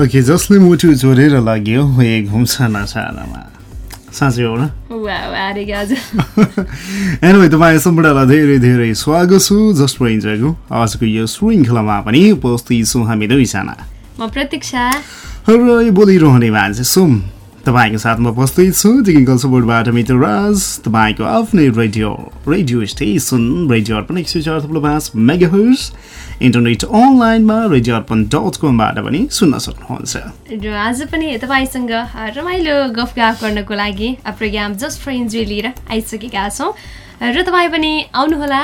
Okay जसले मुटु जोडेर लाग्यो ए घुम्छ नचारामा साँच्चै हो न एनवे तपाईँ सम्पूर्णलाई धेरै धेरै स्वागत छु। जस्ट इन्जोयको आजको यो श्रृङ्खलामा पनि उपस्थित छौँ हामी दुईजना। म प्रतीक्षा। र बोलिरहने मान्छे सुम तपाईँको साथमा उपस्थित छु टेक्निकल सपोर्टबाट मित्र राज। तपाईँको आफ्नै radio radio station radio Arpan एक सय चार थुप्रो पाँच मेगाहर्स इन्टरनेट अनलाइनमा रेडियो अर्पण डट कमबाट पनि सुन्न सक्नुहुन्छ। र आज पनि तपाईँसँग रमाइलो गफगाफ गर्नको लागि प्रोग्राम जस्ट फर इन्जोय लिएर आइसकेका छौँ। र तपाईँ पनि आउनुहोला।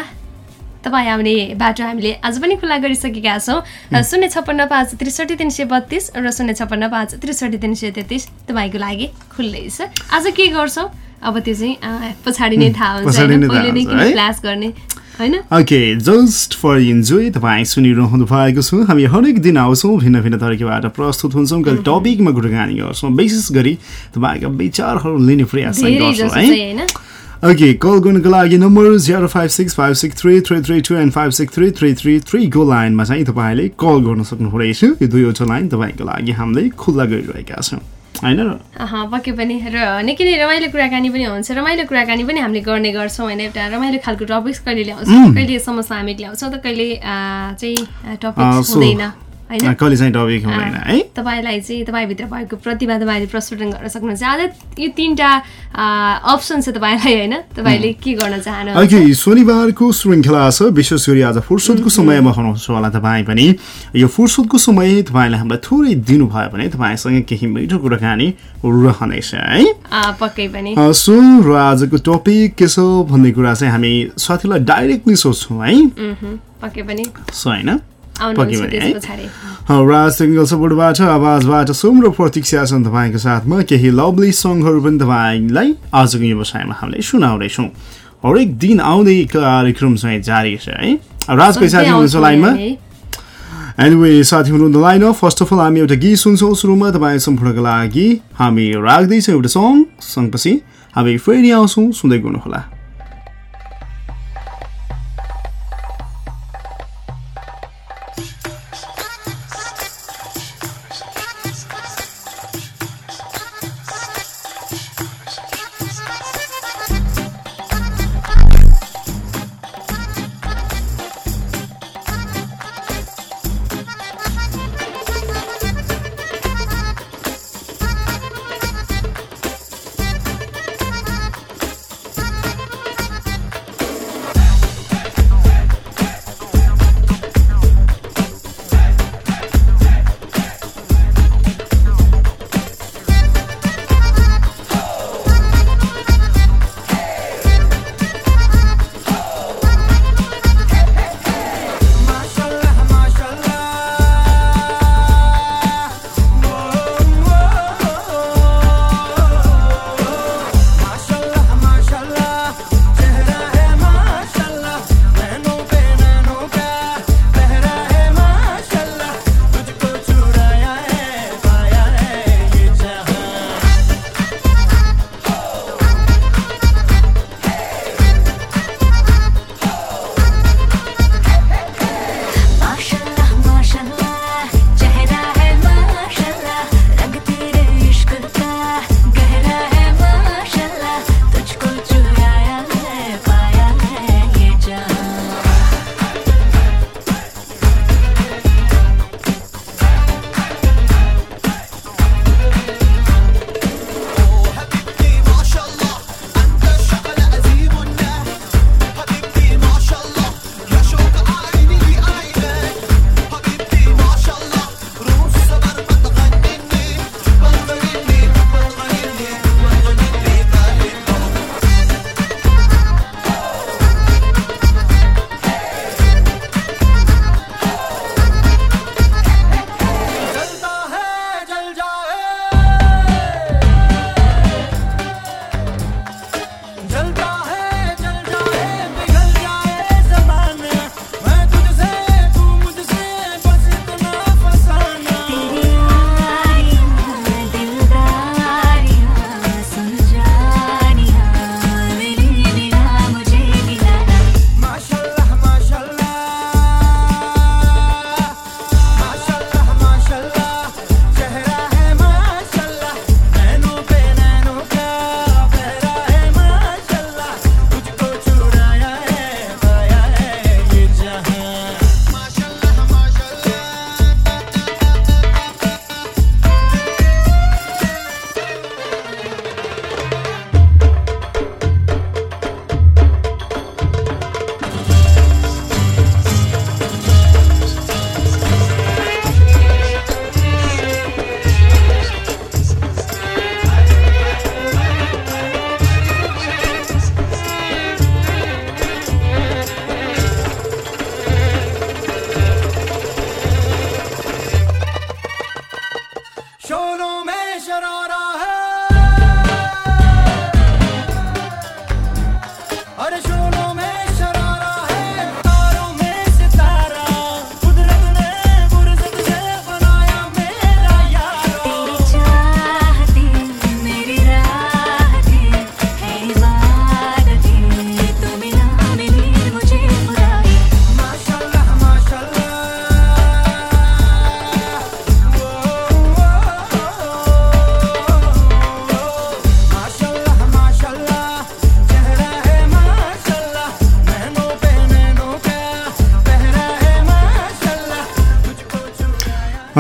तपाईँ आउने बाटो हामीले आज पनि खुल्ला गरिसकेका छौँ। शून्य छप्पन्न पाँच त्रिसठी तिन सय बत्तिस र शून्य छप्पन्न पाँच त्रिसठी तिन सय तेत्तिस तपाईँको लागि खुल्लै छ। आज के गर्छौँ? अब त्यो चाहिँ पछाडि नै थाहा हुन्छ पहिले नै किन क्लास गर्ने? ओके जस्ट फर इन्जोय तपाईँ सुनिरहनु भएको छु। हामी हरेक दिन आउँछौँ भिन्न भिन्न तरिकाबाट प्रस्तुत हुन्छौँ। कहिले टपिकमा कुराकानी गर्छौँ। विशेष गरी तपाईँका विचारहरू लिने प्रयास गर्छौँ है? ओके कल गर्नुको लागि number zero five six five six three three three two and five six three three three थ्रीको लाइनमा चाहिँ तपाईँले कल गर्न सक्नुहुनेछ। यो दुईवटा लाइन तपाईँको लागि हामीले खुल्ला गरिरहेका छौँ। होइन? पक्कै पनि। र निकै नै रमाइलो कुराकानी पनि हुन्छ। रमाइलो कुराकानी पनि हामीले गर्ने गर्छौँ होइन एउटा रमाइलो खालको टपिक्स कहिले ल्याउँछौँ कहिले समस्या हामी ल्याउँछौँ त कहिले चाहिँ टपिक्स हुँदैन। तपाईँलाई चाहिँ तपाईँभित्र भएको प्रतिभा तपाईँले प्रस्फुटन गर्न सक्नुहुन्छ। आज यो तिनवटा अप्सन छ तपाईँलाई होइन? तपाईँले के गर्न चाहनुहुन्छ? शनिबारको श्रृङ्खला छ विशेष गरी आज फुर्सदको समयमा हुनुहुन्छ होला तपाईँ पनि। यो फुर्सदको समय तपाईँले हामीलाई थोरै दिनुभयो भने तपाईँसँग केही मिठो कुराकानी रहनेछ है? पक्कै पनि। सो र आजको टपिक के छ भन्ने कुरा चाहिँ हामी साथीलाई डाइरेक्टली सोध्छौँ है? पक्कै पनि। सो होइन? राज टेक्निकल सपोर्टबाट आवाजबाट सोम र प्रतीक्षा छन् तपाईँको साथमा केही लभली सङ्गहरू पनि तपाईँलाई आजको व्यवसायमा हामीले सुनाउँदैछौँ। हरेक दिन आउँदै कार्यक्रम चाहिँ जारी छ है? राजको साथी हुनुहुन्छ लाइनमा? एनिवे साथी हुनुहुन्छ लाइन फर्स्ट अफ अल हामी एउटा गीत सुन्छौँ सुरुमा तपाईँ सम्पूर्णको लागि। हामी राख्दैछौँ एउटा सङ्ग सँगपछि हामी फेरि आउँछौँ सुन्दै गर्नुहोला।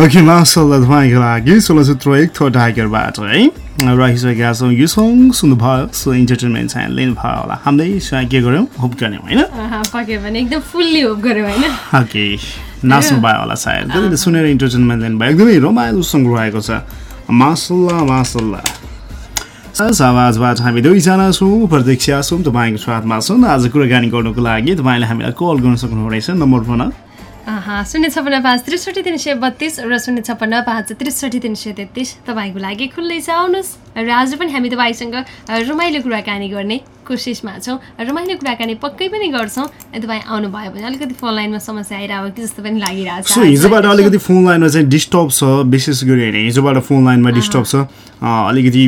ओके मासल्ला तपाईँको लागि चलचित्र एक थो टाइगरबाट है रहिसकेका छौँ यो सङ्ग सुन्नुभयो सो इन्टरटेनमेन्ट चाहिँ लिनुभयो होला हामीले के गऱ्यौँ होप गऱ्यौँ होइन भने एकदम फुल्ली होप गऱ्यौँ होइन ओके नाच्नु भयो होला सायद कतिले सुनेर इन्टरटेनमेन्ट लिनुभयो एकदमै रमाइलो सङ्ग रहेको छ मासल्ला मासल्ला आवाजबाट हामी दुईजना छौँ प्रतीक्षा छौँ तपाईँको स्वादमा छौँ आज कुराकानी गर्नुको लागि तपाईँले हामीलाई कल गर्न सक्नुहुनेछ नम्बर फोन शून्य छपन्न पाँच त्रिसठी तिन सय बत्तिस र शून्य छपन्न पाँच त्रिसठी तिन सय तेत्तिस तपाईँको लागि खुल्लै छ। आउनुहोस्। र आज पनि हामी तपाईँसँग रमाइलो कुराकानी गर्ने कोसिसमा छौँ। रमाइलो कुराकानी पक्कै पनि गर्छौँ। तपाईँ आउनुभयो भने अलिकति फोन लाइनमा समस्या आइरहेको कि जस्तो पनि लागिरहेको छ। हिजोबाट अलिकति फोन लाइनमा चाहिँ डिस्टर्ब छ विशेष गरी होइन हिजोबाट फोन लाइनमा डिस्टर्ब छ। अलिकति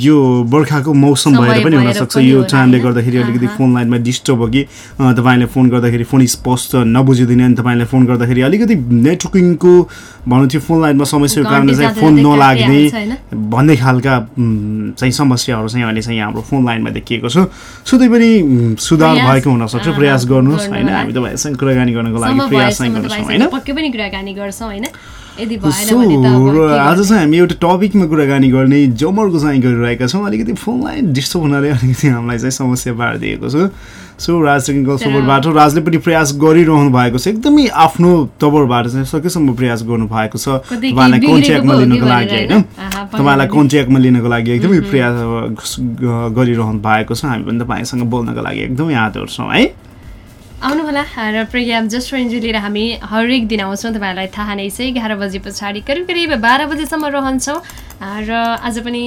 यो बर्खाको मौसम भएर पनि हुनसक्छ। यो टाइमले गर्दाखेरि अलिकति फोन लाइनमा डिस्टर्ब हो कि तपाईँले फोन गर्दाखेरि फोन स्पष्ट नबुझिदिने अनि तपाईँले फोन गर्दाखेरि अलिकति नेटवर्किङको भनौँ त्यो फोन लाइनमा समस्याको कारणले चाहिँ फोन नलाग्ने भन्ने खालका चाहिँ समस्याहरू चाहिँ अहिले चाहिँ हाम्रो फोन लाइनमा देखिएको छ। सो त्यही पनि सुधार भएको हुनसक्छ प्रयास गर्नुहोस् होइन? हामी तपाईँसँग कुराकानी गर्नको लागि प्रयास गर्छौँ होइन? पक्कै पनि कुराकानी गर्छौँ होइन? आज चाहिँ हामी एउटा टपिकमा कुराकानी गर्ने जमरको चाहिँ गरिरहेका छौँ। अलिकति फोनलाई डिस्टर्ब हुनाले अलिकति हामीलाई चाहिँ समस्या पारिदिएको छ। सो राज टेक्निकल सपोर्टबाट राजले पनि प्रयास गरिरहनु भएको छ। एकदमै आफ्नो तबरबाट चाहिँ सकेसम्म प्रयास गर्नु भएको छ। तपाईँलाई कन्ट्याक्टमा लिनको लागि होइन? तपाईँलाई कन्ट्याक्टमा लिनको लागि एकदमै प्रयास गरिरहनु भएको छ। हामी पनि तपाईँसँग बोल्नको लागि एकदमै आदर छौँ है? आउनुहोला र प्रोग्राम जस्ट इन्जोय लिएर हामी हरेक दिन आउँछौँ। तपाईँहरूलाई थाहा नै छ एघार बजे पछाडि करिब करिब बाह्र बजीसम्म रहन्छौँ। र आज पनि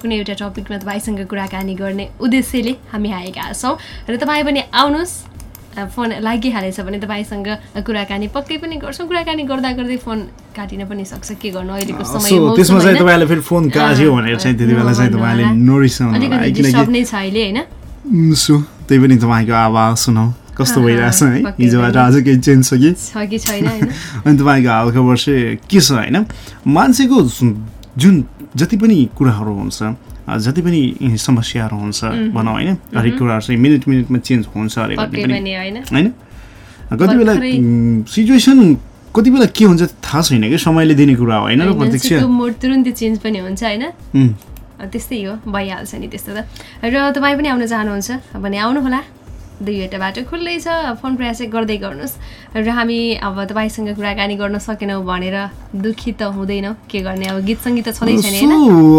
कुनै एउटा टपिकमा तपाईँसँग कुराकानी गर्ने उद्देश्यले हामी आएका छौँ। र तपाईँ पनि आउनुहोस्। फोन लागिहालेछ भने तपाईँसँग कुराकानी पक्कै पनि गर्छौँ। कुराकानी गर्दा गर्दै फोन काटिन पनि सक्छ। के गर्नु? अहिलेको समय त्यसमा चाहिँ तपाईँले फेरि फोन काट्यो भनेर चाहिँ त्यति बेला चाहिँ तपाईँले नरिसाउनु नै छ अहिले होइन? त्यही पनि तपाईँको आवाज सुनाऊ। कस्तो भइरहेछ है? हिजोबाट आज केही चेन्ज छ कि? छैन अनि तपाईँको हालखबर चाहिँ के छ होइन? मान्छेको जुन जति पनि कुराहरू हुन्छ जति पनि समस्याहरू हुन्छ भनौँ होइन? हरेक कुराहरू चाहिँ मिनट मिनटमा चेन्ज हुन्छ अरे होइन। कति बेला सिचुएसन कति बेला के हुन्छ थाहा छैन कि समयले दिने कुरा होइन र प्रत्यक्ष। तुरुन्तै चेन्ज पनि हुन्छ होइन? त्यस्तै हो भइहाल्छ नि त्यस्तो त। र तपाईँ पनि आउन चाहनुहुन्छ भने आउनुहोला। दुईवटा बाटो खुल्लै छ। फोन प्रयास गर्दै गर्नुहोस्। र हामी अब तपाईँसँग कुराकानी गर्न सकेनौँ भनेर दुखी त हुँदैनौँ। के गर्ने? अब गीत सङ्गीत त छँदै छैन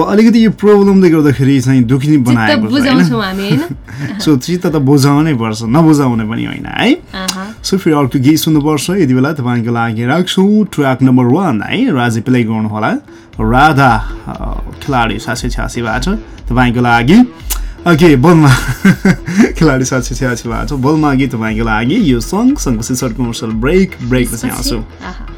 अलिकति यो प्रब्लमले गर्दाखेरि चाहिँ दुखी बुझाउँछौँ हामी होइन? सो चित्त त बुझाउनै पर्छ नबुझाउने पनि होइन है? सो फेरि अर्को गीत सुन्नुपर्छ। यति बेला तपाईँको लागि राख्छौँ ट्र्याक नम्बर वान है? राजे प्ले गर्नु होला राधा खेलाडी छासी छ्यासीबाट तपाईँको लागि ओके बलमा खेलाडी साथी छ्याछीबाट बलमा गीत तपाईँको लागि यो सङ्ग सङ्गपछि सर्ट कमर्सियल ब्रेक ब्रेकपछि आउँछु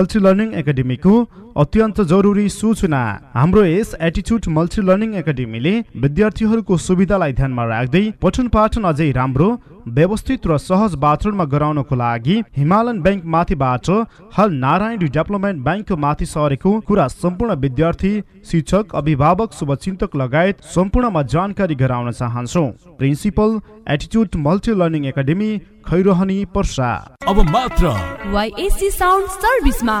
मल्टी लर्निङ एकाडेमीको अत्यन्त जरुरी सूचना। हाम्रो यस एटिच्युड मल्टी लर्निङ एकाडेमीले विद्यार्थीहरूको सुविधालाई ध्यानमा राख्दै पठन पाठन अझै राम्रो व्यवस्थित र सहज वातावरणमा गराउनको लागि हिमालयन ब्याङ्क माथिबाट हल नारायण डेभलपमेन्ट ब्याङ्कको माथि सरेको कुरा सम्पूर्ण विद्यार्थी शिक्षक अभिभावक शुभचिन्तक लगायत सम्पूर्णमा जानकारी गराउन चाहन्छौ। Principal एटिच्युड multi learning academy Khairahani Parsa. अब मात्र वाइएससी साउन्ड सर्भिसमा।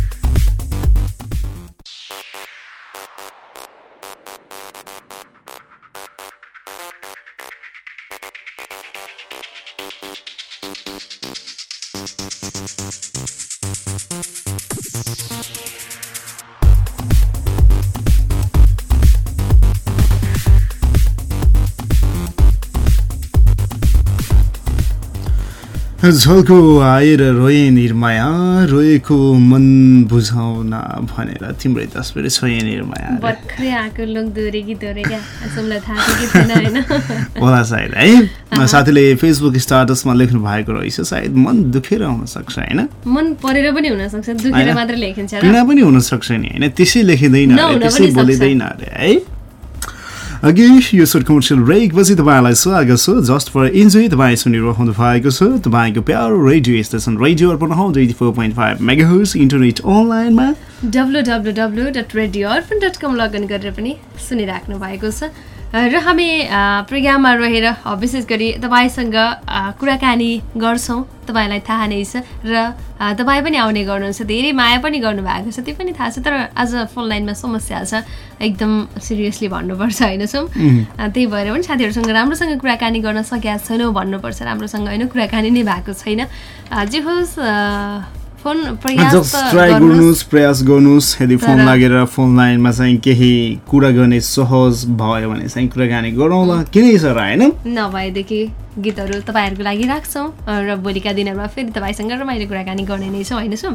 झोलको आएर रोए निर्माया रोएको मन बुझाउन भनेर। तिम्रै तस्बिर छोए निर्माया। कि थिएन होइन। होला सायद है? साथीले फेसबुक स्टाटसमा लेख्नु भएको रहेछ। सायद मन दुखेर हुन सक्छ होइन? मन परेर पनि हुनसक्छ। पीडा पनि हुनसक्छ नि होइन? त्यसै लेखिँदैन त्यसै। बोलिँदैन अरे है? अघि यो सर्ट कमर्सियल ब्रेकपछि तपाईँलाई स्वागत छ। जस्ट फर इन्जोय तपाईँ सुनिरहनु भएको छ। तपाईँको प्यारो रेडियो स्टेसन रेडियो अर्पण हौ twenty four point five megahertz internet अनलाइनमा W W W dot radio Arpan dot com login गरेर पनि सुनिराख्नु भएको छ। र हामी प्रोग्राममा रहेर विशेष गरी तपाईँसँग कुराकानी गर्छौँ। तपाईँलाई थाहा नै छ र तपाईँ पनि आउने गर्नुहुन्छ। धेरै माया पनि गर्नुभएको छ। त्यो पनि थाहा छ। तर आज फोन लाइनमा समस्या छ। एकदम सिरियसली भन्नुपर्छ होइन सो अ, त्यही भएर पनि साथीहरूसँग राम्रोसँग कुराकानी गर्न सकेका छैनौँ भन्नुपर्छ। राम्रोसँग होइन कुराकानी नै भएको छैन। जे होस् फोन प्रयास गर्नुहोस्। प्रयास गर्नुहोस् यदि फोन लागेर फोन लाइनमा चाहिँ केही कुरा गर्ने सहज भयो भने चाहिँ कुराकानी गरौँला। किनै छ र होइन? नभएदेखि गीतहरू तपाईँहरूको लागि राख्छौँ र भोलिका दिनहरूमा फेरि तपाईँसँग रमाइलो कुराकानी गर्ने नै छौँ होइन सो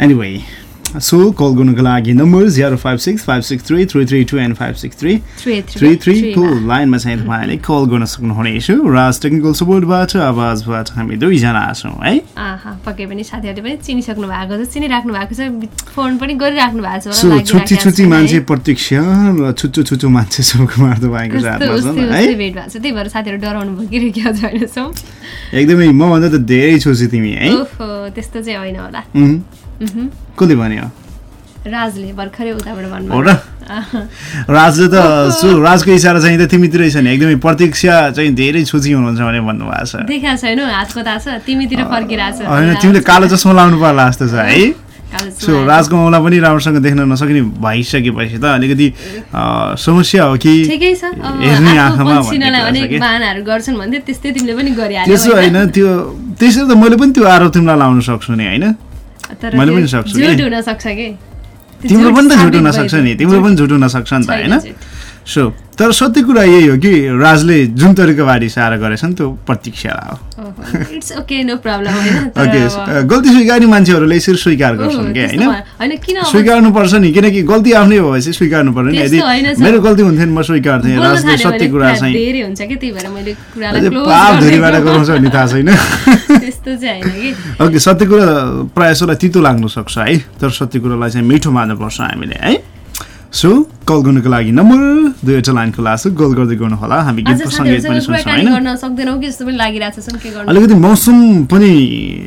एनिवे सो कल गर्नुको लागि number zero five six five six three three three two and five six three three three थ्रीको लाइनमा चाहिँ तपाईँले कल गर्न सक्नुहुनेछ राज टेक्निकल सपोर्टबाट आवाजबाट हामी दुईजना छौँ है? आहा पक्कै पनि साथीहरूले पनि चिनिसक्नु भएको छ चिनिराख्नु भएको छ फोन पनि गरिराख्नु भएको छ छुट्टी छुट्टी छ, मान्छे। प्रतीक्षा र छुट्टो छुट्टो मान्छे सुकुमार तपाईँको है? भेट भएको छ? त्यही भएर साथीहरू डराउनु भयो कि छ। एकदमै मभन्दा त धेरै छोसी तिमी है? त्यस्तो चाहिँ होइन होला। कसले भन्यो? राजले भर्खरै उताबाट राजले त सो राजको इसारा चाहिँ त तिमीतिरै छ नि एकदमै प्रतीक्षा चाहिँ धेरै छुची हुनुहुन्छ भने भन्नुभएको छ। देखाएको छैन हातको तिमीतिर होइन तिमीले कालो चस्मा लाउनु पर्ला जस्तो छ है। सो राजको औँला पनि राम्रोसँग देख्न नसक्ने भइसकेपछि त अलिकति समस्या हो कि हेर्ने आँखामा त्यसो होइन त्यो त्यसरी त मैले पनि त्यो आरोप तिमीलाई लाउन सक्छु नि होइन? तर मैले त्यो पनि सक्छु कि। झुट हुन सक्छ कि त्यो तिम्रो पनि त झुट हुन सक्छ। नि तिम्रो पनि झुट हुन सक्छ नि त होइन। सो तर सत्य कुरा यही हो कि राजले जुन तरिकाबाट इसारा गरेछ नि त्यो प्रतीक्षा हो ओके नो गल्ती स्वीकार्ने मान्छेहरूले यसरी स्वीकार गर्छन् कि होइन भयो। होइन किन अब स्वीकार्नु पर्छ नि किनकि गल्ती आफ्नै हो भएपछि स्वीकार्नु पर्यो नि यदि सर। मेरो गल्ती हुन्थ्यो भने म स्वीकार्थेँ राजले सत्य कुरा चाहिँ पाप धुरीबाट। गराउँछ भन्ने थाहा छैन त्यस्तो चाहिँ होइन कि? ओके सत्य कुरा प्रायः जसोलाई तितो लाग्नु सक्छ है तर सत्य कुरालाई चाहिँ मिठो मान्नुपर्छ हामीले है। सो कल गर्नुको लागि नम्बर दुईवटा लाइन खुला छ कल गर्दै गर्नु होला हामी गीतको सङ्गीत पनि सुन्छौँ होइन? अलिकति मौसम पनि।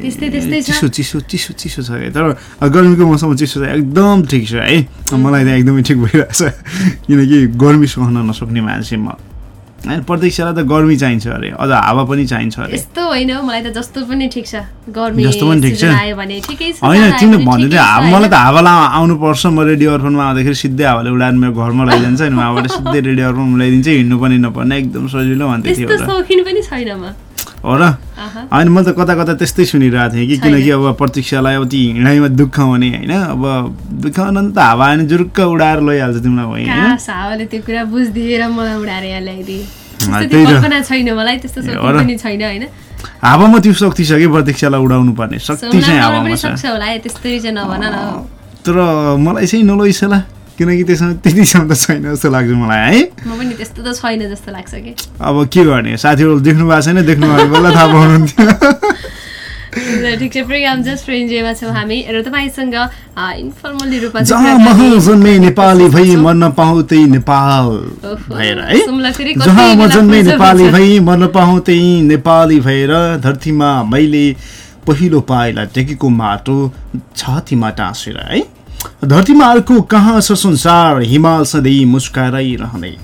चिसो चिसो चिसो चिसो छ है तर गर्मीको मौसममा चिसो छ एकदम ठिक छ है। मलाई त एकदमै ठिक भइरहेछ किनकि गर्मी सहन नसक्ने मान्छे म। होइन प्रत्यक्षलाई त गर्मी चाहिन्छ अरे अझ हावा पनि चाहिन्छ अरे यस्तो होइन मलाई त जस्तो पनि ठिक छ गर्मी जस्तो पनि ठिक छ। होइन तिमीले भने भन्दै थियो मलाई? त हावा आउनुपर्छ म रेडियो अर्फनमा आउँदाखेरि सिधै हावाले उडाएर मेरो घरमा लैजान्छ अनि उहाँबाट सिधै रेडियो अर्फनमा ल्याइदिन्छ हिँड्नु पनि नपर्ने एकदम सजिलो भन्दै थियो सौखिन पनि छैन म हो र होइन मैले त कता कता त्यस्तै सुनिरहेको थिएँ कि किनकि अब प्रतीक्षालाई अब ती हिँडाइमा दुःख हुने होइन? अब दुःख हुन त हावा आने जुरुक्क उडाएर लैहाल्छ तिमीलाई होइन? हावाले त्यो कुरा बुझिदिएर मलाई उडाएर यहाँ ल्याइदिए छैन मलाई त्यस्तो छैन होइन? हावामा त्यो शक्ति छ कि प्रतीक्षालाई उडाउनु पर्ने शक्ति चाहिँ हावामा छ। तर मलाई चाहिँ नलैसला किनकि त्यसमा त्यति क्षमता छैन जस्तो लाग्छ मलाई है? म पनि त्यस्तो त छैन जस्तो लाग्छ कि। अब के गर्ने? साथीहरू देख्नु भएको छैन देख्नु भने बल्ल थाहा पाउनुहुन्थ्यो। ल, ठिक छ प्रोग्राम जस्ट फ्र इन्जोयमा छौँ हामी। र तपाईँसँग इन्फर्मली रूपमा चाहिँ जहाँ कुराकानी मह जन्मे गर्न नेपाली भई सक्छौँ। मर्न पाउँ त्यही नेपाल ओहो, भएर है? सुम्ला फेरि कति जहाँ म बेला जन्मे पुग्छ नेपाली भन्छ। भई मर्न पाउँ त्यही नेपाली भएर धरतीमा मैले पहिलो पाइला टेकेको माटो छातीमा टाँसेर है? धरतीमा अर्को कहाँ छ संसार? हिमाल सधैँ मुस्काइरहने।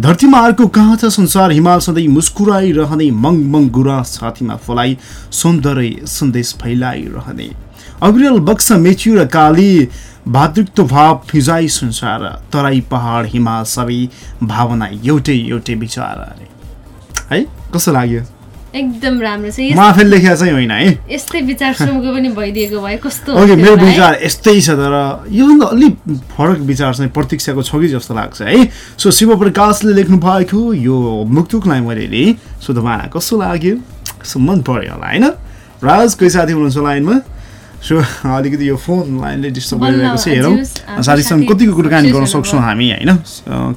धरतीमा अर्को कहाँ छ संसार? हिमाल सधैँ मुस्कुराइरहने। मङ मङ गुराँस छातीमा फलाई सौन्दर्य सन्देश फैलाइरहने। अग्रियल बक्स मेच्यु र काली भातृत्व भाव फिजाइ संसार तराई पहाड हिमाल सबै भावना एउटै एउटै विचार है कस्तो लाग्यो? एकदम राम्रो छ। म यस- आफैले लेखेको चाहिँ होइन है। यस्तै विचार श्रमको पनि भइदिएको भए कस्तो ओके मेरो? विचार यस्तै छ तर योभन्दा अलिक फरक विचार चाहिँ प्रतीक्षाको छ कि जस्तो लाग्छ है। सो शिव प्रकाशले लेख्नु भएको यो मुक्तुकलाई मैले नि सो तपाईँलाई कस्तो लाग्यो? सो मन पर्यो होला होइन? राज कोही साथी हुनुहुन्छ लाइनमा? सो अलिकति यो फोन लाइनले डिस्टर्ब गरिरहेको छ हेरौँ। साथीसँग साथी कतिको कुराकानी गर्न सक्छौँ। हामी होइन?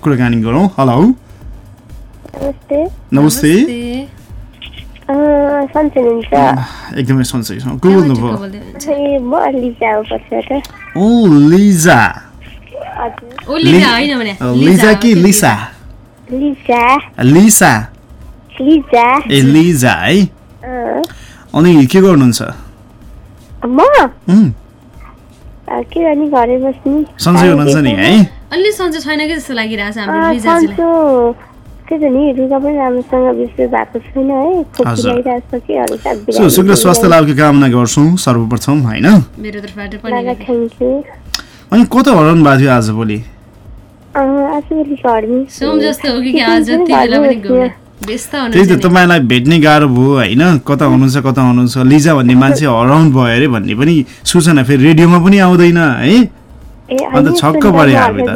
कुराकानी गरौँ। हेलो नमस्ते। नमस्ते। सन्चै हुनुहुन्छ। एकदमै सन्चै छ। को बोल्नुभयो म लिजा ओ लिजा। ओ लिजा होइन भने। लिजा कि लिसा? लिजा। लिसा। लिजा। ए लिजा है। अनि के गर्नुहुन्छ? म? के गर्ने घरै बस्ने। सन्चै हुनुहुन्छ नि है? अलि सन्चो छैन कि जस्तो लागिरहेछ हाम्रो लिजाजीलाई। के त नि? रुगा पनि राम्रोसँग विश्व भएको छैन है। सो शुक्र स्वास्थ्य। लाभको कामना गर्छौँ सर्वप्रथम होइन? मेरो तर्फबाट पनि अनि कता हराउनु भएको थियो आजभोलि। सोम जस्तो हो कि आज जति बेला पनि। व्यस्त त्यही त। तपाईँलाई भेट्ने गाह्रो भयो होइन? कता हुनुहुन्छ कता हुनुहुन्छ? लिजा भन्ने मान्छे हराउनु भयो अरे भन्ने पनि सूचना फेरि रेडियोमा पनि आउँदैन है? ए, अन्त छक्क पऱ्यो हामी त।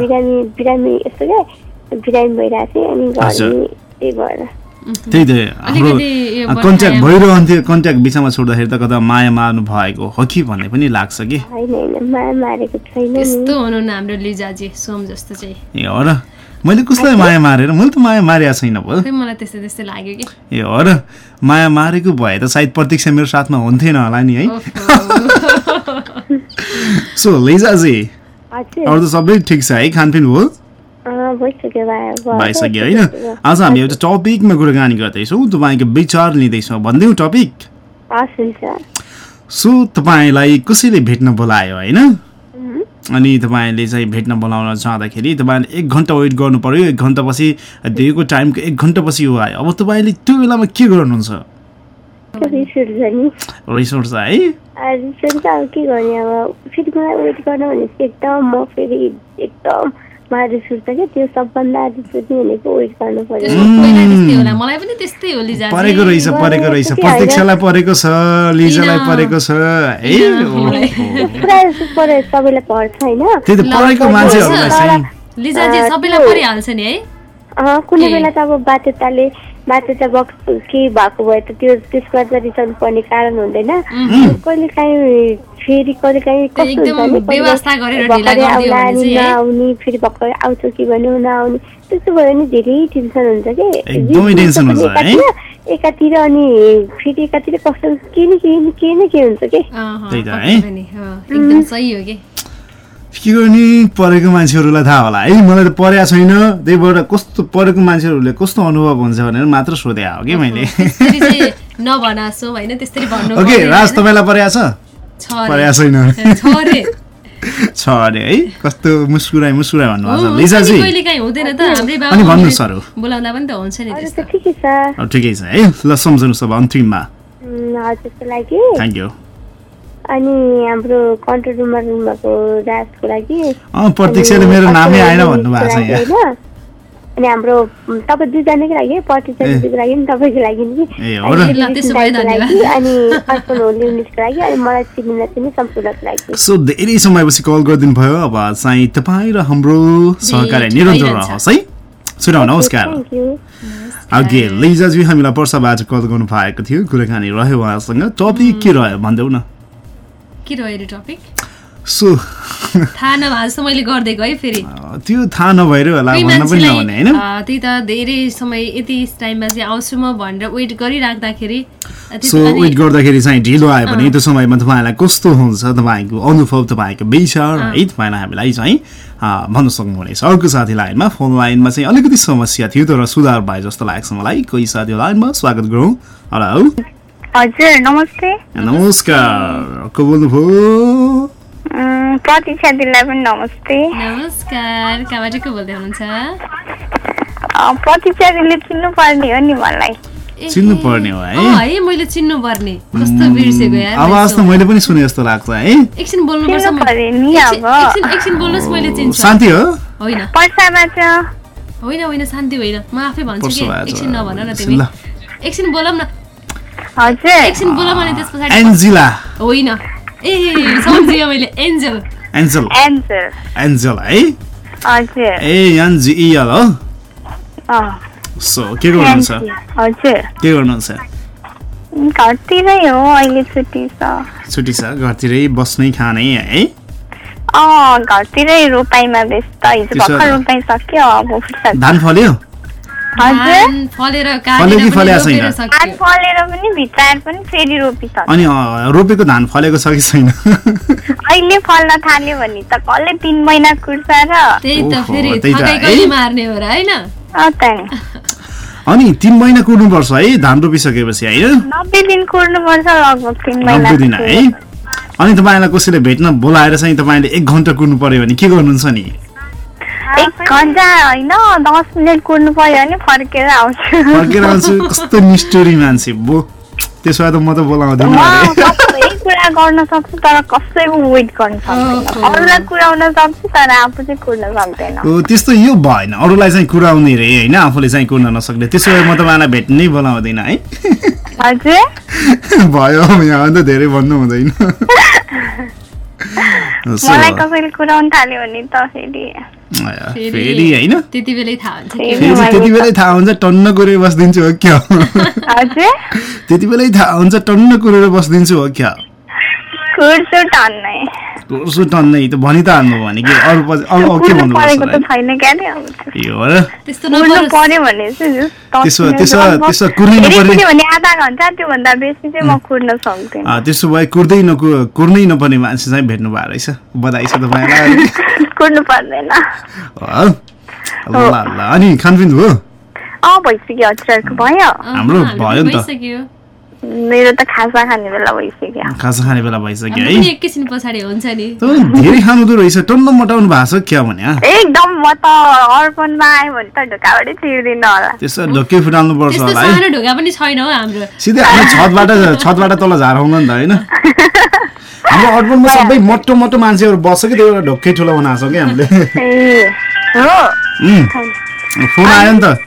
बिरामी भइरहेको थिएँ अनि। घरमै त्यही भएर। त्यही त अलिकति यो हाम्रो कन्ट्याक्ट भइरहन्थ्यो कन्ट्याक्ट बिचमा छोड्दाखेरि त कता माया मार्नु भएको हो कि भन्ने पनि लाग्छ कि? होइन होइन माया मारेको छैन नि। यस्तो हुनुहुन्न हाम्रो लिजाजी सोम जस्तो चाहिँ। ए हो र? मैले कसलाई माया मारेर मैले त माया मारेको छैन भयो खै मलाई त्यस्तै त्यस्तै लाग्यो कि। ए हो र? माया मारेको भए त सायद प्रतीक्षा मेरो साथमा हुन्थेन होला नि है? सो लिजाजी अरू त सबै ठिक छ है खानपिन भयो भइसक्यो होइन आज हामी एउटा टपिकमा कुराकानी गर्दैछौँ तपाईँको विचार लिँदैछौँ भनिदिउँ टपिक सो तपाईँलाई कसैले भेट्न बोलायो होइन अनि तपाईँले चाहिँ भेट्न बोलाउन जाँदाखेरि तपाईँले एक घन्टा वेट गर्नु पर्यो एक घन्टापछि दिएको टाइमको एक घन्टापछि ऊ आयो अब तपाईँले त्यो बेलामा के गर्नुहुन्छ रिस उठ्छ नि रिस उठ्छ है अँ, रिस उठ्छ अब के गर्ने अब फेरि मलाई वेट गर्न भनेपछि एकदम म फेरि एकदम मलाई रिस उठ्छ क्या? त्यो सबभन्दा रिस उठ्ने भनेको वेट गर्नु पर्यो सबैलाई त्यस्तै होला। मलाई पनि त्यस्तै हो लिजा। परेको रहेछ परेको रहेछ। प्रतीक्षालाई परेको छ लिजालाई? परेको छ। है। पुरा पऱ्यो सबैलाई पर्छ होइन? त्यही त परेको मान्छेहरूलाई चाहिँ। लिजाजी सबैलाई परिहाल्छ नि है। अँ, कुनै। बेला त अब बाध्यताले बाध्यता बक्स के भएको भए त त्यो त्यसमा त रिसाउनु पर्ने कारण हुँदैन। कहिले काहीँ फेरि कहिले काहीँ कस्तो एकदम हुन्छ नि। नआउने फेरि भर्खरै आउँछ कि भन्यो नआउने त्यस्तो भयो भने धेरै टेन्सन हुन्छ कि? एकदमै टेन्सन हुन्छ, है? एकातिर- अनि फेरि एकातिर कस्तो के न के न के न के? हुन्छ कि? कि गर्ने? परेको मान्छेहरूलाई थाहा होला। है मलाई त परेको छैन। त्यही भएर कस्तो परेको मान्छेहरूले कस्तो अनुभव हुन्छ भनेर मात्र सोधे हो कि मैले? चाहिँ भन्नु ओके राज? तपाईँलाई परेको छ। परेको छैन। छ अरे। है? कस्तो मुस्कुराइ मुस्कुराइ हो, भन्नुभएको छ। हुन्छ लिजाजी नि, कहिले काहीँ हुँदैन त। हाम्रै बाबा अनि भन्नुहोस् मम्मीले अरू। बोलाउँदा पनि त हुन्छ नि ठिकै छ। अब ठिकै छ है? ल सम्झनुहोस् अब अन्तिममा। थ्याङ्क यू अनि हाम्रो कन्ट्रोल रुममा रुमको राजको लागि अँ प्रतीक्षाले मेरो नामै आएन भन्नुभएको छ यहाँ। अनि हाम्रो तपाईँ दुईजनाकै लागि पच्चिसजना दिदीको लागि नि तपाईँको लागि नि। ए, हो र? अनि ल, त्यसो भए दाइको लागि। अनि अर्पण होली युनिटको लागि अनि मलाई चिनिन चिनी सम्पूर्णको लागि। सो धेरै समयपछि कल गरिदिनु भयो अब चाहिँ तपाईँ र हाम्रो सहकार्य निरन्तर। रहोस् है। सुनाउ नमस्कार। अघि लिजाजी हामीलाई पर्साबाट कल गर्नु भएको थियो। कुराकानी रह्यो उहाँसँग। टपिक के रह्यो? भनिदेऊ न। के रह्यो अरे टपिक सो। थाहा नभए जस्तो मैले गरिदिएको है फेरि। त्यो थाहा नभएर होला भन्न पनि नहुने होइन? त्यही त धेरै समय यति टाइममा चाहिँ आउँछु म भनेर वेट गरिराख्दाखेरि। सो वेट गर्दाखेरि चाहिँ ढिलो आयो भने त्यो समयमा तपाईँलाई कस्तो हुन्छ तपाईँको अनुभव तपाईँको विचार है? तपाईँलाई हामीलाई चाहिँ भन्न सक्नुहुनेछ। अर्को साथी लाइनमा फोन लाइनमा चाहिँ अलिकति समस्या थियो तर सुधार भए जस्तो लाग्छ मलाई। कोही साथी लाइनमा स्वागत गरौँ। हेलो हजुर नमस्ते। नमस्कार। को बोल्नुभयो? प्रतीक्षा दिदीलाई पनि नमस्ते। नमस्कार कहाँबाट को बोल्दै हुनुहुन्छ? अँ, प्रतीक्षा दिदीले चिन्नु पर्ने हो नि मलाई। चिन्नु पर्ने हो है? है मैले चिन्नु पर्ने कस्तो बिर्सेको यार आवाज त। मैले पनि सुने जस्तो लाग्छ है। एकछिन म- पर्यो नि एकछिन- अब। एकछिन एकछिन बोल्नुहोस् मैले चिन्छु। शान्ति हो? होइन। पर्साबाट होइन होइन शान्ति होइन। म आफै भन्छु कि। एकछिन नभन न तिमी। एकछिन बोलौँ न। एकछिन बोलौँ अनि त्यस पछाडि एन्जिला। होइन। ए मैले एन्जल। एन्जल। एन्जल। है? हजुर। ए एनजिइएल हो? अँ, सो के गर्नुहुन्छ? हजुर। के गर्नुहुन्छ? घरतिरै हो अहिले छुट्टी छ। छुट्टी छ घरतिरै बस्नै खानै है? अँ घरतिरै रोपाइमा व्यस्त हिजो त्यसो भर्खर भए- रोपाइ सक्यो अब फुर्सद धान फल्यो? अनि अँ, रोपेको धान फलेको छ कि छैन? अहिले फल्न थाल्यो भने त कसले तिन महिना कुर्छ र? त्यही त फेरि है। मार्ने हो र होइन? अनि तिन महिना कुर्नुपर्छ है धान रोपिसकेपछि होइन? नब्बे दिन कुर्नुपर्छ लगभग तिन महिना। नब्बे दिन है? अनि तपाईँलाई कसैले भेट्न बोलाएर चाहिँ तपाईँले एक घन्टा कुर्नु पर्यो भने के गर्नुहुन्छ नि? एक घन्टा होइन दस मिनट कुर्नु पर्यो भने फर्केर आउँछु फर्केर आउँछु कस्तो निष्ठुरी मान्छे बो त्यसो भए त म त बोलाउँदिनँ कुरा गर्न सक्छु तर कसैको वेट गर्न सक्दैन अरूलाई कुराउन सक्छु तर आफू चाहिँ कुर्न सक्दैन त्यस्तो यो भएन अरूलाई चाहिँ कुराउने रे होइन आफूले चाहिँ कुर्न नसक्ने त्यसो भए म तपाईँलाई भेट्नै बोलाउँदिनँ है हजुर भयो यहाँ त धेरै भन्नु हुँदैन मलाई कसैले कुराउन थाल्यो भने त फेरि। फेरि होइन? त्यति बेलै थाहा हुन्छ त्यति बेलै थाहा हुन्छ टन्न कुरेर बसिदिन्छु हो क्या। त्यति बेलै थाहा हुन्छ टन्न कुरेर बसिदिन्छु हो क्या। कुर्छु टन्नै। कुर्छु टन्नै त भनि त हाल्नु भने कि अरू अरू भन्नु त्यसो- भए कुर्दै नकु कुर्नै नपर्ने मान्छे चाहिँ भेट्नु भएको रहेछ बधाई छ तपाईँलाई कुर्नु पर्दैन। हो? ल ल अनि खानपिन भयो? अँ भइसक्यो हजुरहरूको भयो। अँ, हाम्रो हाम्रो भयो नि त। मेरो त खाजा खाने बेला भइसक्यो। खाजा खाने बेला भइसक्यो है। एकैछिन पछाडि हुन्छ नि। धेरै खानुहुँदो रहेछ टन्न मटाउनु भएको छ क्या भने हँ? एकदम म त अर्पणमा आयो भने त ढोकाबाटै छिर्दिनँ होला। त्यसो ढोकै फुटाल्नु पर्छ होला है। ढोका पनि छैन हौ हाम्रो। सिधै हामी छतबाट छतबाट तल झाराउनु नि त होइन? हाम्रो अडबनमा सबै मोटो मोटो मान्छेहरू बस्छ कि त्यो एउटा ढोकै ठुलो बनाएको छ कि हामीले? फोन आयो नि त।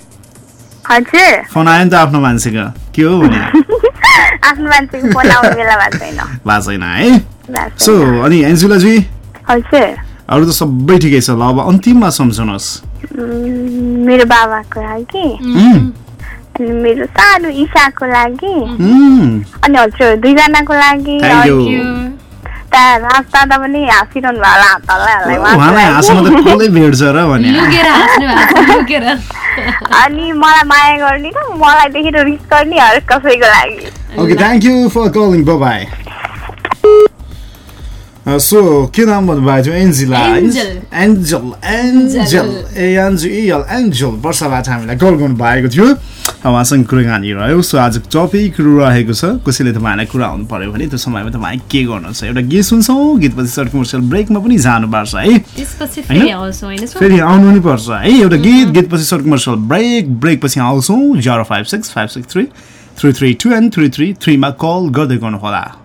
हजुर। फोन आयो नि त आफ्नो मान्छेको। के हो भने? आफ्नो मान्छेको फोन आउने बेला भएको छैन भएको छैन है सो। अनि एन्जुलाजी? हजुर। अरू त सबै ठिकै छ ल अब अन्तिममा सम्झनुहोस्। मेरो बाबाको लागि। उम्, अनि मेरो सानो इसाको लागि। अनि हजुर दुईजनाको लागि। राज दादा पनि हाँसिरहनु भयो होला हात हल्लाइ हल्लाइ उहाँलाई हाँस्न त कसले भेट्छ र भने। लुकेर हाँस्नु भएको छ, लुकेर अनि मलाई माया गर्ने र मलाई देखेर रिस गर्ने हर कसैको लागि। Okay thank you for calling bye so के नाम भन्नुभएको थियो Angela Angel. Angel Angel A N G E L Angel वर्षाबाट हामीलाई कल गर्नु भएको थियो उहाँसँग कुराकानी रह्यो सो आज टपिक रहेको छ कसैले तपाईँलाई कुरा आउनु पर्यो भने त्यो समयमा तपाईँ के गर्नुहुन्छ एउटा गीत सुन्छौँ गीतपछि सर्ट कमर्सियल ब्रेकमा पनि जानुपर्छ है? फेरि आउनु नि पर्छ है एउटा गीत गीतपछि सर्ट कमर्सियल ब्रेक ब्रेकपछि आउँछौँ zero five six five six three three three two and three three थ्रीमा call गर्दै गर्नु होला जब तंबू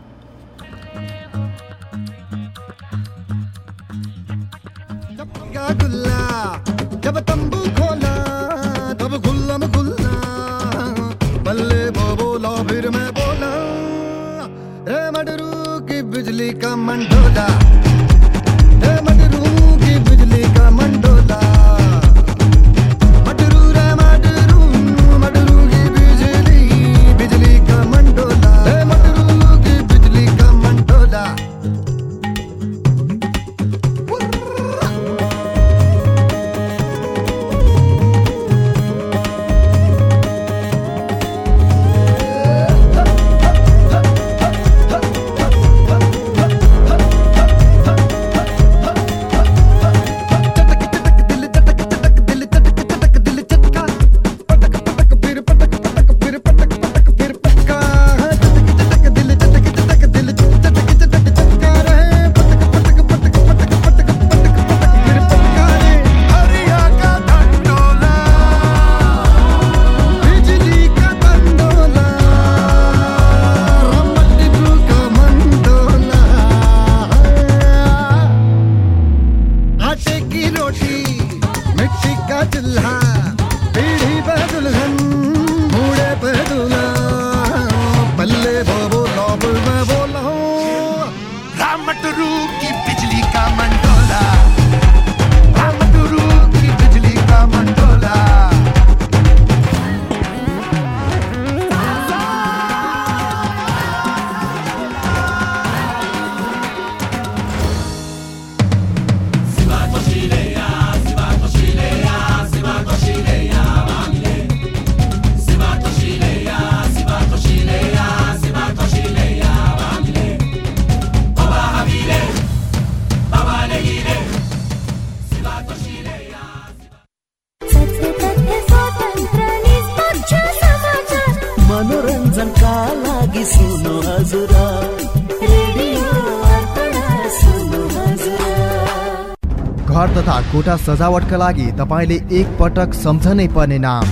कोठा सजावटका लागि तपाईँले एक पटक सम्झनै पर्ने नाम।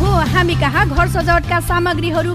हो हामी कहाँ घर सजावटका सामग्रीहरू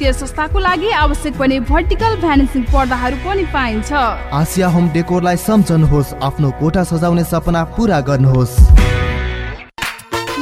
वित्तीय संस्थाको लागि आवश्यक पर्ने भर्टिकल भ्यानिसिङ पर्दाहरू पनि पाइन्छ। आसिया होम डेकोरलाई सम्झनुहोस् आफ्नो कोठा सजाउने सपना पुरा गर्नुहोस्।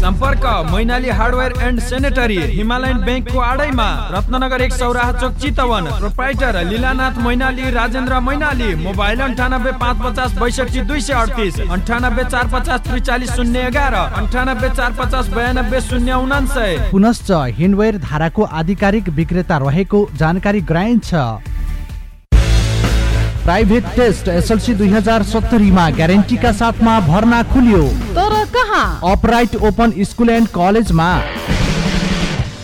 सम्पर्क Mainali hardware and sanitary Himalayan ब्याङ्कको आडैमा रत्नगर एक सौराहा चोक चितवन प्रोप्राइटर लीलानाथ मैनाली राजेन्द्र मैनाली मोबाइल अन्ठानब्बे पाँच पचास बैसठी दुई सय अडतिस अन्ठानब्बे चार पचास त्रिचालिस शून्य एघार अन्ठानब्बे चार पचास बयानब्बे शून्य उनान्सय। पुनश्च हिन्डवेयर धाराको आधिकारिक विक्रेता रहेको जानकारी गराइन्छ। प्राइभेट टेस्ट एसएलसी दुई हजार सत्तरीमा ग्यारेन्टीका साथमा भर्ना खुल्यो। कहाँ? अपराइट ओपन स्कुल एन्ड कलेजमा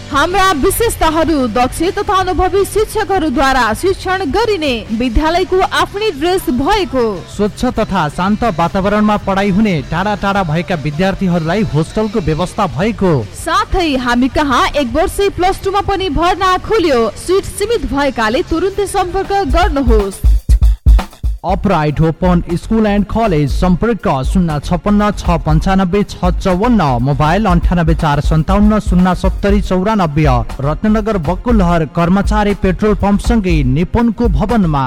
हाम्रा विशेषताहरू दक्ष तथा अनुभवी शिक्षकहरूद्वारा शिक्षण गरिने विद्यालयको आफ्नै ड्रेस भएको। स्वच्छ तथा शान्त वातावरणमा पढाइ हुने टाढा टाढा भएका विद्यार्थीहरूलाई होस्टलको व्यवस्था भएको। साथै हामी कहाँ एक वर्ष प्लस टूमा पनि भर्ना खुल्यो सिट सीमित भएकाले तुरुन्तै सम्पर्क गर्नुहोस्। Upright open school and college सम्पर्क शून्य छपन्न छ पन्चानब्बे छ चौवन्न मोबाइल अन्ठानब्बे चार सन्ताउन्न शून्य सत्तरी चौरानब्बे रत्नगर बकुलहर कर्मचारी पेट्रोल पम्पसँगै निपुणको भवनमा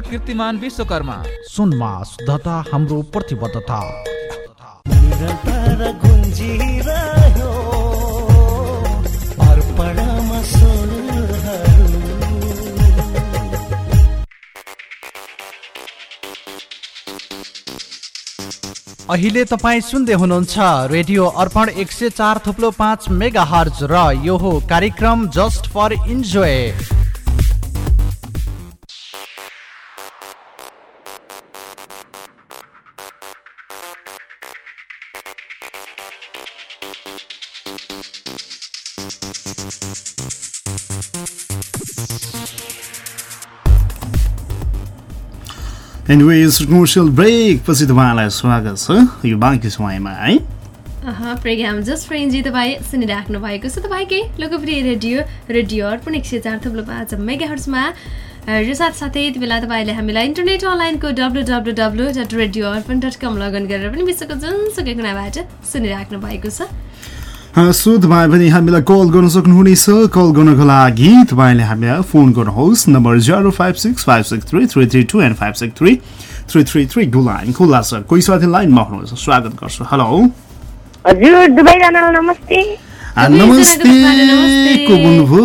कीर्तिमान विश्वकर्मा। सुनमा शुद्धता हाम्रो प्रतिबद्धता। अहिले तपाईँ सुन्दै हुनुहुन्छ रेडियो अर्पण एक सय चार थुप्लो पाँच मेगा हर्ज र यो हो कार्यक्रम just for enjoy. Anyways commercial break पछि तपाईँलाई स्वागत छ। यो बाँकी समयमा है? प्रोग्राम जस्ट फ्रेन्जी तपाईँ सुनिराख्नु भएको छ। तपाईँकै लोकप्रिय रेडियो रेडियो अर्पण एक सय चार थुप्रो साथसाथै हामीलाई radio Arpan dot com login गरेर पनि विश्वको जुनसुकै कुनाबाट सुनिराख्नु भएको छ। सो तपाईँ पनि हामीलाई कल गर्न सक्नुहुनेछ। कल गर्नको लागि तपाईँले हामीलाई फोन गर्नुहोस्। Number zero five six five six three three three two and five six three three three three line खुल्ला छ। कोही साथी लाइनमा हुनुहुन्छ? स्वागत गर्छु। हेलो हजुर नमस्ते। को बोल्नुभयो?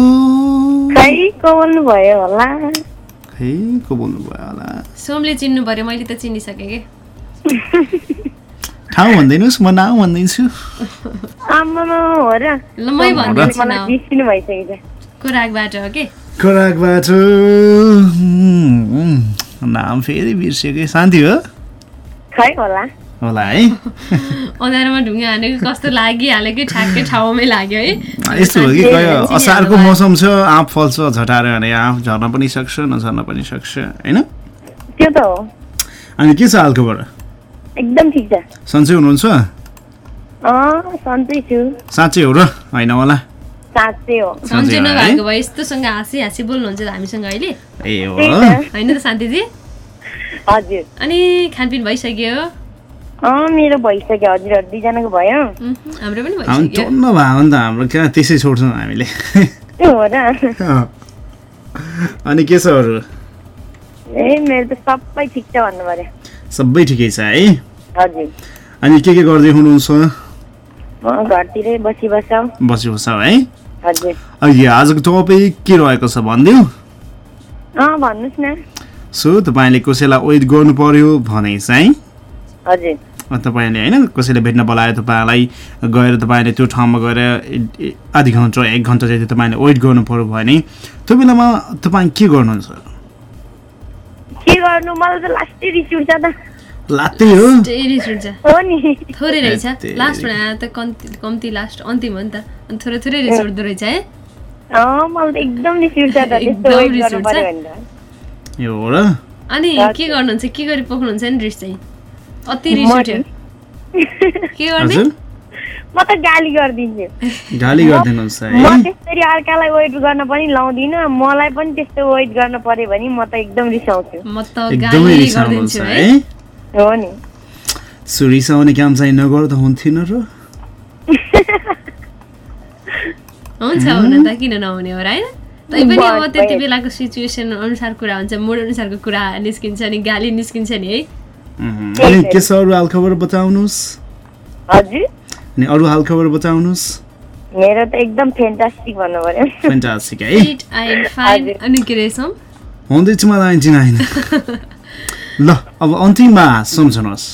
खै को बोल्नुभयो होला? खै को बोल्नुभयो होला? सोमले चिन्नु पर्यो। मैले त चिनिसकेँ कि? ठाउँ भनिदिनुहोस् म नाउँ भनिदिन्छु आम्मामा हो र ल मै भनिदिन्छु कोराकबाट हो कि खोराकबाट उम्, नाम फेरि बिर्सियो कि शान्ति हो खै होला होला है अँधारोमा ढुङ्गा हानेको कस्तो लागिहाल्यो कि ठ्याक्कै ठाउँमै लाग्यो है यस्तो हो कि गयो असारको। मौसम छ आँप फल्छ झटारो भने आँप झर्न पनि सक्छ नझर्न पनि सक्छ होइन त्यो त हो अनि के छ हालखबर एकदम ठिक छ। सन्चै हुनुहुन्छ? अँ सन्चै छु। साँच्चै हो र? होइन होला। साँच्चै हो। सन्चै? नभएको भए यस्तोसँग हाँसी हाँसी बोल्नुहुन्छ हामीसँग अहिले। ए हो। होइन त शान्तिजी? हजुर। अनि खानपिन भइसक्यो? अँ मेरो भइसक्यो। दुईजनाको भयो। हाम्रो पनि हामी भइसक्यो। टन्न भयो नि त हाम्रो कहाँ त्यसै छोड्छौँ हामीले। त्यो हो र। अनि के छ अरू? ए मेरो त सबै ठिक छ भन्नु पर्यो सबै ठिकै छ है। हजुर अनि के के गर्दै हुनुहुन्छ? घरतिरै बसी बस बसी बस है? हजुर। अहिले आजको टपिक के रहेको छ भनिदिउँ अँ भन्नुहोस् न। सो तपाईँले कसैलाई वेट गर्नु पर्यो भने चाहिँ हजुर तपाईँले होइन कसैले भेट्न बोलायो तपाईँलाई गएर तपाईँले त्यो ठाउँमा गएर आधी घन्टा एक घन्टा जति तपाईँले वेट गर्नु पर्यो भने त्यो बेलामा तपाईँ के गर्नुहुन्छ? के गर्नु? मलाई त लास्टै रिस उठ्छ त। लात्तै हो? रिस उठ्छ हो नि। थोरै रहेछ। त्यही। लास्टमा त कम्ती कम्ती लास्ट अन्तिम हो नि त। अनि थोरै थोरै रिस उठ्दो रहेछ है भने अनि के गर्नुहुन्छ? के गरी पोख्नुहुन्छ नि रिस चाहिँ? अति रिस म उठ्यो के गर्ने? हजुर। म त गाली गरिदिन्छु। गाली गरिदिनुहोस् म है त्यसरी अर्कालाई वेट गर्न पनि लाउँदिनँ। मलाई पनि त्यस्तो वेट गर्न पर्यो भने म त एकदम रिसाउँछु म त एकदमै रिसाउनुहुन्छ है। हो नि। सो रिसाउने काम चाहिँ नगर्दा हुन्थेन र। हुन्छ हुन त किन नहुने हो र होइन? तैपनि अब त्यति। बेलाको सिचुएसन अनुसार कुरा हुन्छ मुड अनुसारको कुरा निस्किन्छ नि गाली निस्किन्छ नि है। अनि के छ अरू हालखबर बताउनुहोस्? हजुर? अनि अरू हालखबर बताउनुहोस्? मेरो त एकदम फेन्टास्टिक भन्नु पर्यो फ्यान्टास्टिक है फिट एन्ड फाइन अनि के रहेछौँ? हुँदैछ मलाई चिनाइन। ल अब अन्तिममा सम्झनुहोस्।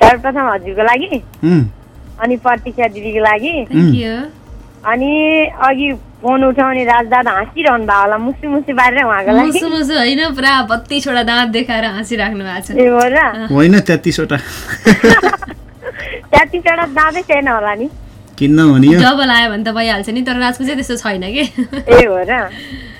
सर्वप्रथम हजुरको लागि अनि प्रतीक्षा दिदीको लागि. अनि अघि फोन उठाउने राजदादा हाँसिरहनु भयो होला मुसु मुसु पारेर उहाँको लागि। मुसु मुसु होइन पुरा बत्तीसवटा दाँत देखाएर हाँसिराख्नु भएको छ। ए हो र? होइन तेत्तिसवटा। त्यतिवटा दाँतै छैन होला नि। किन्न भने? डबल आयो भने त भइहाल्छ नि तर राजको चाहिँ त्यस्तो छैन कि? ए हो र?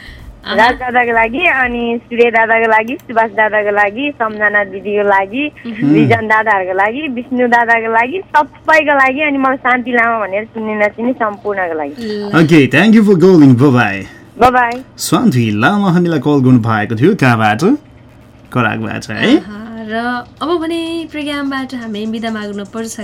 राज दादाको लागि अनि सूर्य दादाको लागि सुभाष दादाको लागि सम्झना दिदीको लागि रिजन दादाहरूको लागि विष्णु दादाको लागि सबैको लागि अनि मलाई शान्ति लामा भनेर सुन्ने नचिने सम्पूर्णको लागि। Okay thank you for calling bye bye Shanti Lama हामीलाई कल गर्नु भएको थियो कहाँबाट? कराकबाट है? र अब भने प्रोग्रामबाट हामी बिदा माग्नु पर्छ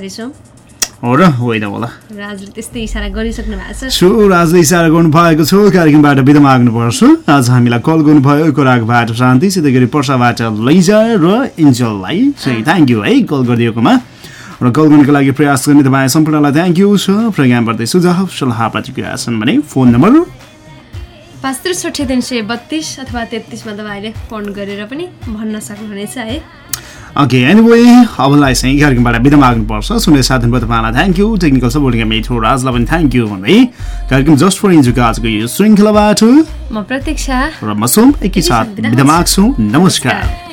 हो र होइन होला। राजले त्यस्तै इसारा गरिसक्नु भएको छ। सो राजले इसारा गर्नु भएको छ कार्यक्रमबाट बिदा माग्नुपर्छ। आज हामीलाई कल गर्नुभयो कोराकबाट शान्ति सिधै गरी पर्साबाट लैजा र इन्जललाई। चाहिँ थ्याङ्क यू है कल गरिदिएकोमा। र कल गर्नुको लागि प्रयास गर्ने तपाईँ सम्पूर्णलाई थ्याङ्क यू छ। प्रोग्रामबाट सुझाव सल्लाह प्रतिक्रिया छन् भने फोन नम्बर पाँच त्रिसठी तिन सय बत्तिस अथवा तेत्तिसमा तपाईँले फोन गरेर पनि भन्न सक्नुहुनेछ है। ओके एनिवे अबलाई चाहिँ कार्यक्रमबाट बिदा माग्नुपर्छ। सुन्ने साथीको तपाईँलाई थ्याङ्क यू टेक्निकल सपोर्टिङ मेथो राजलाई पनि थ्याङ्क यू भन्दै कार्यक्रम जस्ट फर इन्जोको आजको यो श्रृङ्खलाबाट म प्रतीक्षा। र म सोम एकैसाथ बिदा माग्छु। नमस्कार।